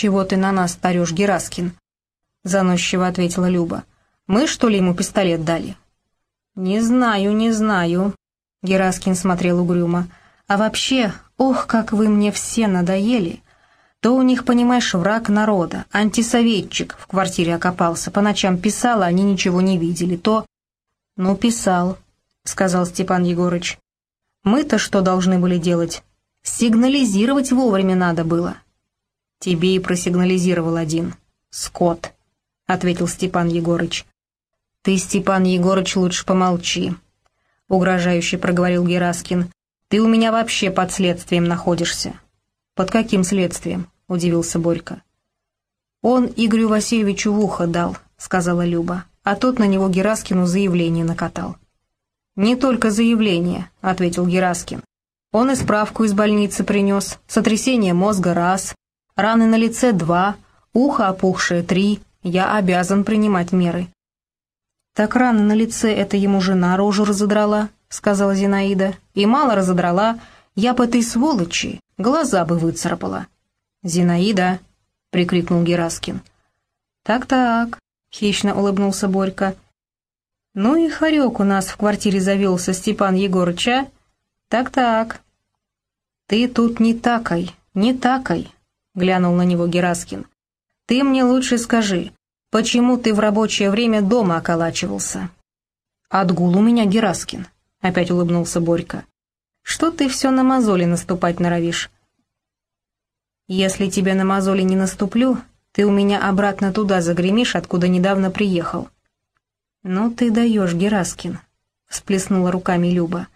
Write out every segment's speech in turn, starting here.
«Чего ты на нас тарешь, Гераскин?» — заносчиво ответила Люба. «Мы, что ли, ему пистолет дали?» «Не знаю, не знаю», — Гераскин смотрел угрюмо. «А вообще, ох, как вы мне все надоели!» То у них, понимаешь, враг народа, антисоветчик в квартире окопался, по ночам писал, а они ничего не видели, то... «Ну, писал», — сказал Степан Егорыч. «Мы-то что должны были делать? Сигнализировать вовремя надо было». «Тебе и просигнализировал один. Скот», — ответил Степан Егорыч. «Ты, Степан Егорыч, лучше помолчи», — угрожающе проговорил Гераскин. «Ты у меня вообще под следствием находишься». «Под каким следствием?» — удивился Борька. «Он Игорю Васильевичу в ухо дал», — сказала Люба, а тот на него Гераскину заявление накатал. «Не только заявление», — ответил Гераскин. «Он и справку из больницы принес, сотрясение мозга раз, раны на лице два, ухо опухшее три, я обязан принимать меры». «Так раны на лице это ему жена рожу разодрала», — сказала Зинаида. «И мало разодрала, я по этой сволочи глаза бы выцарапала». «Зинаида!» — прикрикнул Гераскин. «Так-так», — хищно улыбнулся Борька. «Ну и хорек у нас в квартире завелся Степан Егорыч? Так-так». «Ты тут не такой, не такой», — глянул на него Гераскин. «Ты мне лучше скажи, почему ты в рабочее время дома околачивался?» «Отгул у меня Гераскин», — опять улыбнулся Борька. «Что ты все на мозоли наступать норовишь?» «Если тебе на мозоли не наступлю, ты у меня обратно туда загремишь, откуда недавно приехал». «Ну ты даешь, Гераскин», — всплеснула руками Люба.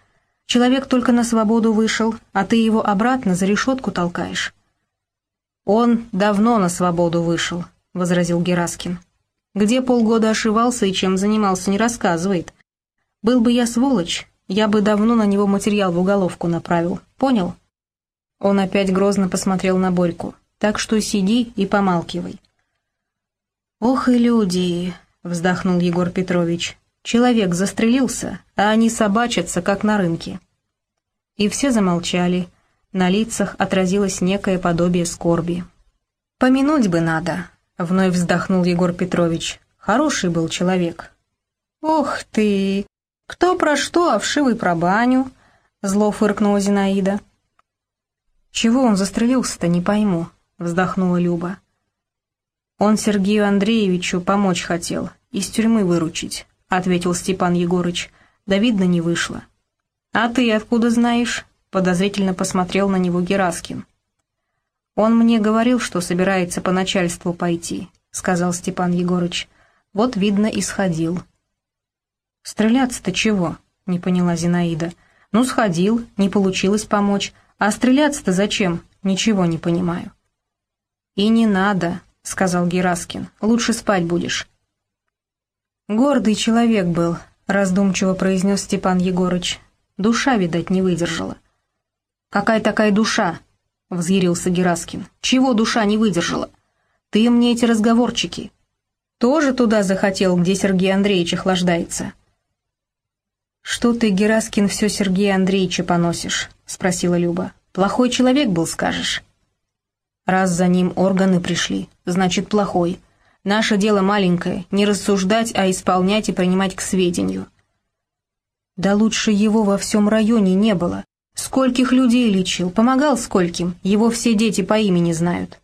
«Человек только на свободу вышел, а ты его обратно за решетку толкаешь». «Он давно на свободу вышел», — возразил Гераскин. «Где полгода ошивался и чем занимался, не рассказывает. Был бы я сволочь, я бы давно на него материал в уголовку направил. Понял?» Он опять грозно посмотрел на Борьку. «Так что сиди и помалкивай». «Ох и люди!» — вздохнул Егор Петрович. «Человек застрелился, а они собачатся, как на рынке». И все замолчали. На лицах отразилось некое подобие скорби. «Помянуть бы надо», — вновь вздохнул Егор Петрович. «Хороший был человек». «Ох ты! Кто про что, а вшивый про баню?» — зло фыркнула Зинаида. «Чего он застрелился-то, не пойму», — вздохнула Люба. «Он Сергею Андреевичу помочь хотел, из тюрьмы выручить», — ответил Степан Егорыч. «Да видно, не вышло». «А ты откуда знаешь?» — подозрительно посмотрел на него Гераскин. «Он мне говорил, что собирается по начальству пойти», — сказал Степан Егорыч. «Вот, видно, и сходил». «Стреляться-то чего?» — не поняла Зинаида. «Ну, сходил, не получилось помочь, а стреляться-то зачем? Ничего не понимаю». «И не надо», — сказал Гераскин. «Лучше спать будешь». «Гордый человек был», — раздумчиво произнес Степан Егорыч. «Душа, видать, не выдержала». «Какая такая душа?» — взъярился Гераскин. «Чего душа не выдержала? Ты мне эти разговорчики. Тоже туда захотел, где Сергей Андреевич охлаждается?» «Что ты, Гераскин, все Сергея Андреевича поносишь?» — спросила Люба. «Плохой человек был, скажешь?» «Раз за ним органы пришли, значит, плохой. Наше дело маленькое, не рассуждать, а исполнять и принимать к сведению». «Да лучше его во всем районе не было. Скольких людей лечил, помогал скольким, его все дети по имени знают».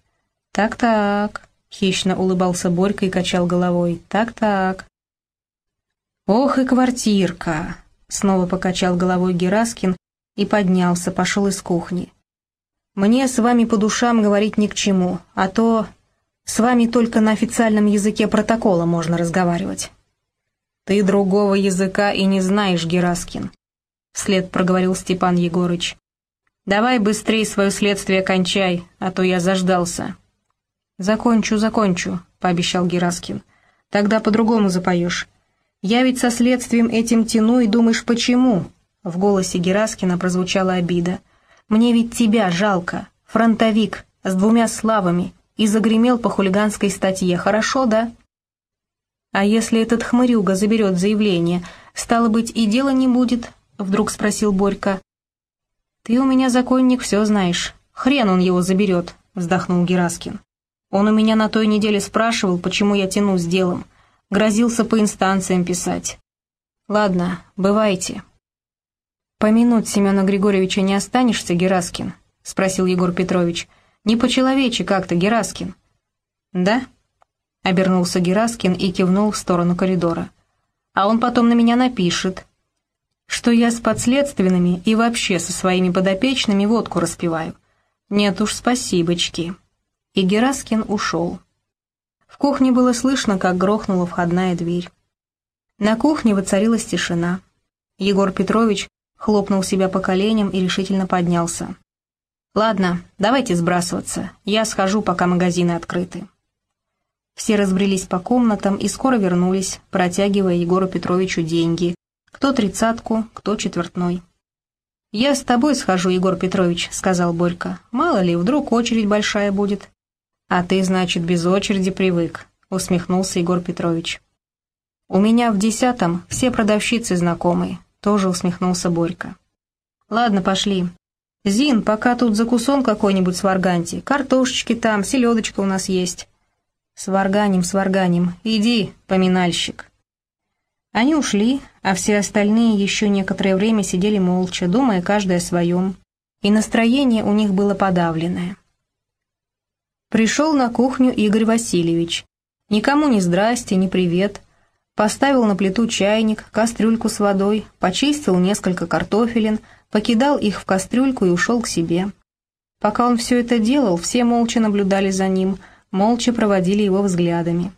«Так-так», — хищно улыбался Борька и качал головой. «Так-так». «Ох и квартирка!» Снова покачал головой Гераскин и поднялся, пошел из кухни. «Мне с вами по душам говорить ни к чему, а то с вами только на официальном языке протокола можно разговаривать». «Ты другого языка и не знаешь, Гераскин», — вслед проговорил Степан Егорыч. «Давай быстрее свое следствие кончай, а то я заждался». «Закончу, закончу», — пообещал Гераскин. «Тогда по-другому запоешь. Я ведь со следствием этим тяну и думаешь, почему?» В голосе Гераскина прозвучала обида. «Мне ведь тебя жалко, фронтовик, с двумя славами, и загремел по хулиганской статье, хорошо, да?» «А если этот хмырюга заберет заявление, стало быть, и дела не будет?» — вдруг спросил Борька. «Ты у меня, законник, все знаешь. Хрен он его заберет», — вздохнул Гераскин. Он у меня на той неделе спрашивал, почему я тяну с делом. Грозился по инстанциям писать. Ладно, бывайте. «Помянуть Семена Григорьевича не останешься, Гераскин?» — спросил Егор Петрович. «Не по-человече как-то, Гераскин». «Да?» — обернулся Гераскин и кивнул в сторону коридора. «А он потом на меня напишет, что я с подследственными и вообще со своими подопечными водку распиваю. Нет уж, спасибочки» и Гераскин ушел. В кухне было слышно, как грохнула входная дверь. На кухне воцарилась тишина. Егор Петрович хлопнул себя по коленям и решительно поднялся. «Ладно, давайте сбрасываться. Я схожу, пока магазины открыты». Все разбрелись по комнатам и скоро вернулись, протягивая Егору Петровичу деньги. Кто тридцатку, кто четвертной. «Я с тобой схожу, Егор Петрович», — сказал Борька. «Мало ли, вдруг очередь большая будет». «А ты, значит, без очереди привык», — усмехнулся Егор Петрович. «У меня в десятом все продавщицы знакомые», — тоже усмехнулся Борька. «Ладно, пошли. Зин, пока тут закусон какой-нибудь сварганьте. Картошечки там, селедочка у нас есть». «Сварганим, сварганим. Иди, поминальщик». Они ушли, а все остальные еще некоторое время сидели молча, думая каждый о своем, и настроение у них было подавленное. Пришел на кухню Игорь Васильевич. Никому ни здрасте, ни привет. Поставил на плиту чайник, кастрюльку с водой, почистил несколько картофелин, покидал их в кастрюльку и ушел к себе. Пока он все это делал, все молча наблюдали за ним, молча проводили его взглядами.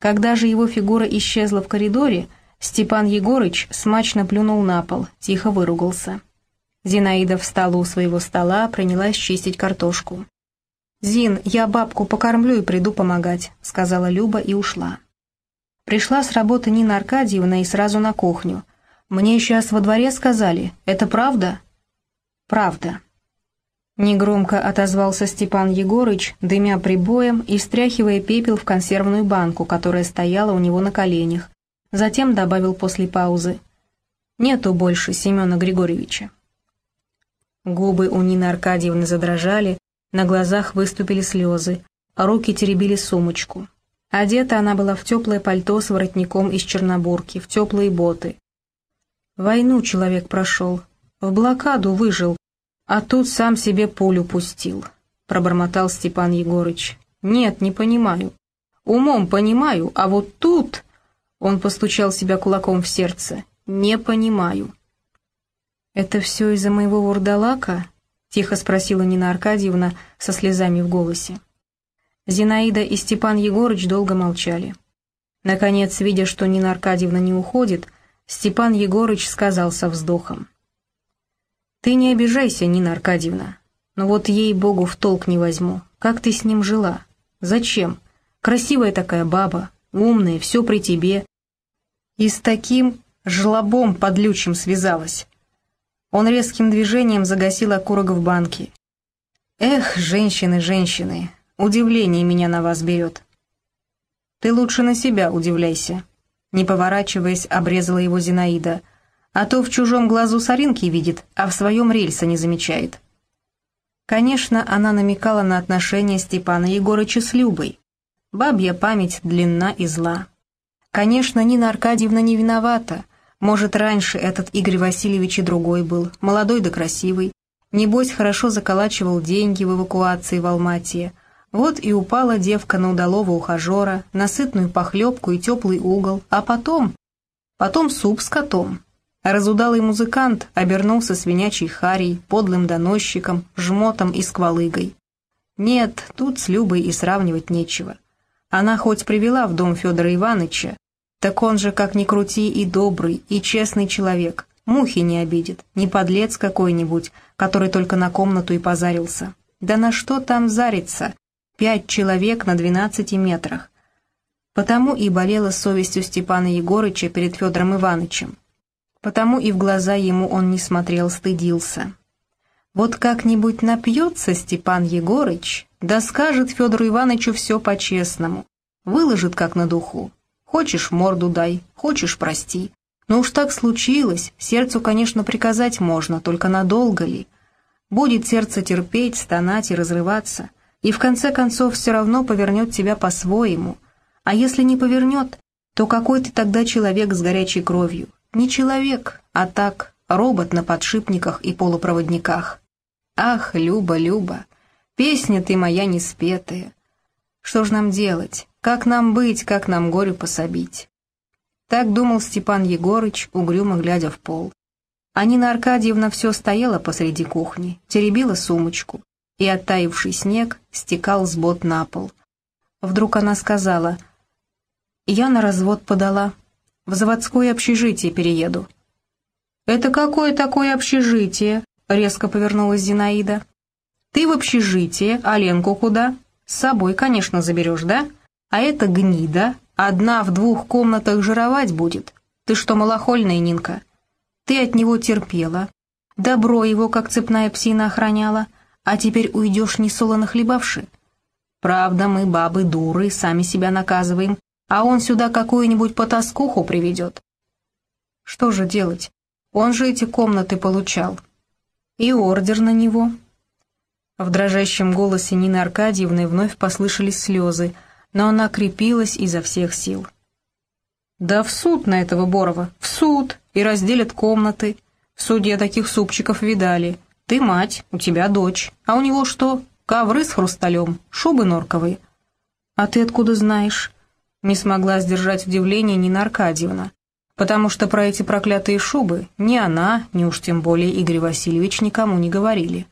Когда же его фигура исчезла в коридоре, Степан Егорыч смачно плюнул на пол, тихо выругался. Зинаида встала у своего стола, принялась чистить картошку. «Зин, я бабку покормлю и приду помогать», — сказала Люба и ушла. Пришла с работы Нина Аркадьевна и сразу на кухню. «Мне сейчас во дворе сказали. Это правда?» «Правда». Негромко отозвался Степан Егорыч, дымя прибоем и стряхивая пепел в консервную банку, которая стояла у него на коленях. Затем добавил после паузы. «Нету больше Семена Григорьевича». Губы у Нины Аркадьевны задрожали, на глазах выступили слезы, руки теребили сумочку. Одета она была в теплое пальто с воротником из чернобурки, в теплые боты. Войну человек прошел, в блокаду выжил, а тут сам себе пулю пустил, пробормотал Степан Егорыч. Нет, не понимаю. Умом понимаю, а вот тут... Он постучал себя кулаком в сердце. Не понимаю. «Это все из-за моего вурдалака?» — тихо спросила Нина Аркадьевна со слезами в голосе. Зинаида и Степан Егорыч долго молчали. Наконец, видя, что Нина Аркадьевна не уходит, Степан Егорыч сказал со вздохом. «Ты не обижайся, Нина Аркадьевна, но вот ей-богу в толк не возьму. Как ты с ним жила? Зачем? Красивая такая баба, умная, все при тебе. И с таким жлобом подлючим связалась. Он резким движением загасил окурок в банке. «Эх, женщины, женщины, удивление меня на вас берет». «Ты лучше на себя удивляйся», — не поворачиваясь, обрезала его Зинаида, «а то в чужом глазу соринки видит, а в своем рельса не замечает». Конечно, она намекала на отношения Степана Егорыча с Любой. Бабья память длинна и зла. Конечно, Нина Аркадьевна не виновата, может, раньше этот Игорь Васильевич и другой был, молодой да красивый. Небось, хорошо заколачивал деньги в эвакуации в Алматии. Вот и упала девка на удалого ухажера, на сытную похлебку и теплый угол. А потом... Потом суп с котом. Разудалый музыкант обернулся свинячей харей, подлым доносчиком, жмотом и сквалыгой. Нет, тут с Любой и сравнивать нечего. Она хоть привела в дом Федора Ивановича, так он же, как ни крути, и добрый, и честный человек. Мухи не обидит, не подлец какой-нибудь, который только на комнату и позарился. Да на что там зариться? Пять человек на двенадцати метрах. Потому и болела совестью Степана Егорыча перед Федором Ивановичем. Потому и в глаза ему он не смотрел, стыдился. Вот как-нибудь напьется Степан Егорыч, да скажет Федору Ивановичу все по-честному, выложит как на духу. Хочешь, морду дай, хочешь, прости. Но уж так случилось, сердцу, конечно, приказать можно, только надолго ли? Будет сердце терпеть, стонать и разрываться. и в конце концов все равно повернет тебя по-своему. А если не повернет, то какой ты тогда человек с горячей кровью? Не человек, а так, робот на подшипниках и полупроводниках. Ах, Люба, Люба, песня ты моя неспетая. Что ж нам делать? Как нам быть, как нам горю пособить? Так думал Степан Егорыч, угрюмо глядя в пол. А Нина Аркадьевна все стояла посреди кухни, теребила сумочку, и оттаивший снег стекал с бот на пол. Вдруг она сказала, «Я на развод подала, в заводское общежитие перееду». «Это какое такое общежитие?» — резко повернулась Зинаида. «Ты в общежитие, а Ленку куда? С собой, конечно, заберешь, да? А это гнида, одна в двух комнатах жировать будет. Ты что, малохольная, Нинка? Ты от него терпела, добро его, как цепная псина, охраняла, а теперь уйдешь несолоно хлебавши. Правда, мы, бабы, дуры, сами себя наказываем, а он сюда какую-нибудь потаскуху приведет. Что же делать? Он же эти комнаты получал. И ордер на него. В дрожащем голосе Нины Аркадьевны вновь послышались слезы, но она крепилась изо всех сил. «Да в суд на этого Борова, в суд, и разделят комнаты. В суде таких супчиков видали. Ты мать, у тебя дочь, а у него что? Ковры с хрусталем, шубы норковые». «А ты откуда знаешь?» Не смогла сдержать удивление Нина Аркадьевна, потому что про эти проклятые шубы ни она, ни уж тем более Игорь Васильевич никому не говорили.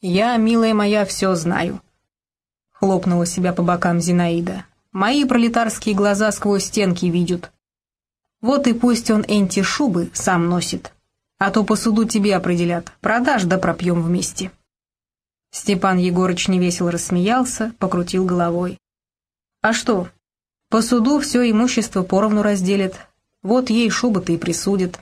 «Я, милая моя, все знаю», — хлопнула себя по бокам Зинаида. «Мои пролетарские глаза сквозь стенки видят. Вот и пусть он энти шубы сам носит, а то по суду тебе определят, продашь да пропьем вместе». Степан Егорыч невесело рассмеялся, покрутил головой. «А что? По суду все имущество поровну разделит. Вот ей шубы-то и присудит.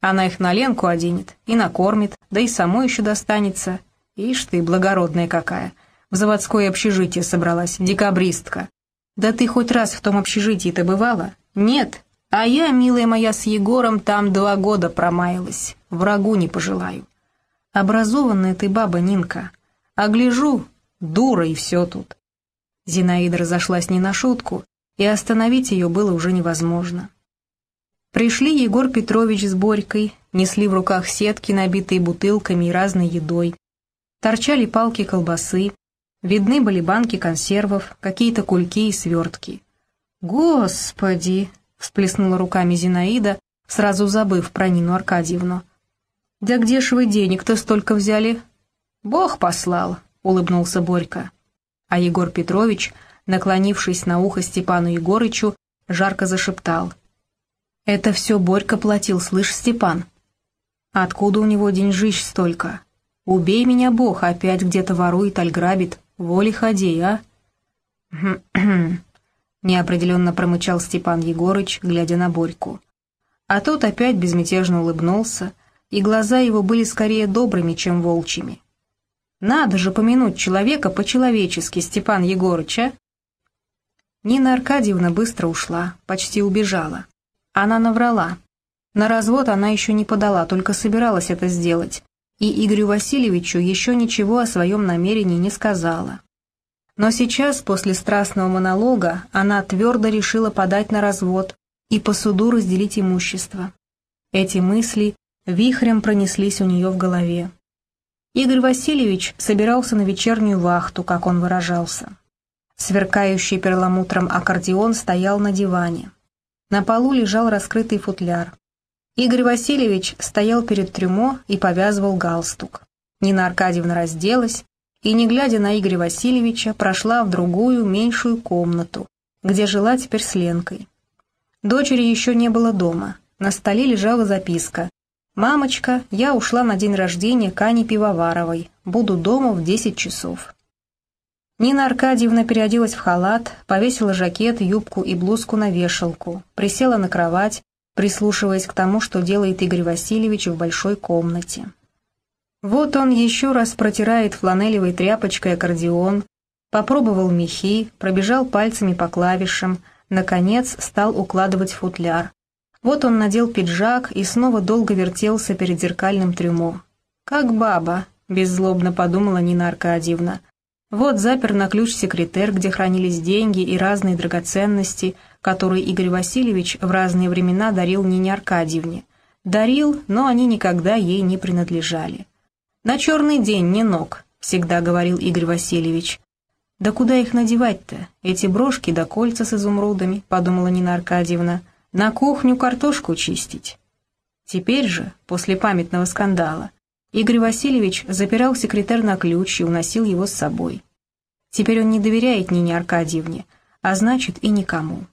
Она их на Ленку оденет и накормит, да и самой еще достанется. Ишь ты, благородная какая. В заводское общежитие собралась, декабристка. Да ты хоть раз в том общежитии-то бывала? Нет. А я, милая моя, с Егором там два года промаялась. Врагу не пожелаю. Образованная ты баба Нинка. А гляжу, дура и все тут. Зинаида разошлась не на шутку, и остановить ее было уже невозможно. Пришли Егор Петрович с Борькой, несли в руках сетки, набитые бутылками и разной едой. Торчали палки колбасы, видны были банки консервов, какие-то кульки и свертки. «Господи!» — всплеснула руками Зинаида, сразу забыв про Нину Аркадьевну. «Да где ж вы денег-то столько взяли?» «Бог послал», — улыбнулся Борька а Егор Петрович, наклонившись на ухо Степану Егорычу, жарко зашептал. «Это все Борька платил, слышь, Степан? Откуда у него деньжищ столько? Убей меня, Бог, опять где-то ворует, аль грабит. Воли ходи, а?» неопределенно промычал Степан Егорыч, глядя на Борьку. А тот опять безмятежно улыбнулся, и глаза его были скорее добрыми, чем волчьими. Надо же помянуть человека по-человечески, Степан Егорыч, а? Нина Аркадьевна быстро ушла, почти убежала. Она наврала. На развод она еще не подала, только собиралась это сделать, и Игорю Васильевичу еще ничего о своем намерении не сказала. Но сейчас, после страстного монолога, она твердо решила подать на развод и по суду разделить имущество. Эти мысли вихрем пронеслись у нее в голове. Игорь Васильевич собирался на вечернюю вахту, как он выражался. Сверкающий перламутром аккордеон стоял на диване. На полу лежал раскрытый футляр. Игорь Васильевич стоял перед трюмо и повязывал галстук. Нина Аркадьевна разделась и, не глядя на Игоря Васильевича, прошла в другую, меньшую комнату, где жила теперь с Ленкой. Дочери еще не было дома. На столе лежала записка «Мамочка, я ушла на день рождения к Ане Пивоваровой. Буду дома в десять часов». Нина Аркадьевна переоделась в халат, повесила жакет, юбку и блузку на вешалку, присела на кровать, прислушиваясь к тому, что делает Игорь Васильевич в большой комнате. Вот он еще раз протирает фланелевой тряпочкой аккордеон, попробовал мехи, пробежал пальцами по клавишам, наконец стал укладывать футляр. Вот он надел пиджак и снова долго вертелся перед зеркальным трюмо. «Как баба», — беззлобно подумала Нина Аркадьевна. Вот запер на ключ секретер, где хранились деньги и разные драгоценности, которые Игорь Васильевич в разные времена дарил Нине Аркадьевне. Дарил, но они никогда ей не принадлежали. «На черный день не ног», — всегда говорил Игорь Васильевич. «Да куда их надевать-то? Эти брошки да кольца с изумрудами», — подумала Нина Аркадьевна. «На кухню картошку чистить». Теперь же, после памятного скандала, Игорь Васильевич запирал секретарь на ключ и уносил его с собой. Теперь он не доверяет Нине Аркадьевне, а значит и никому.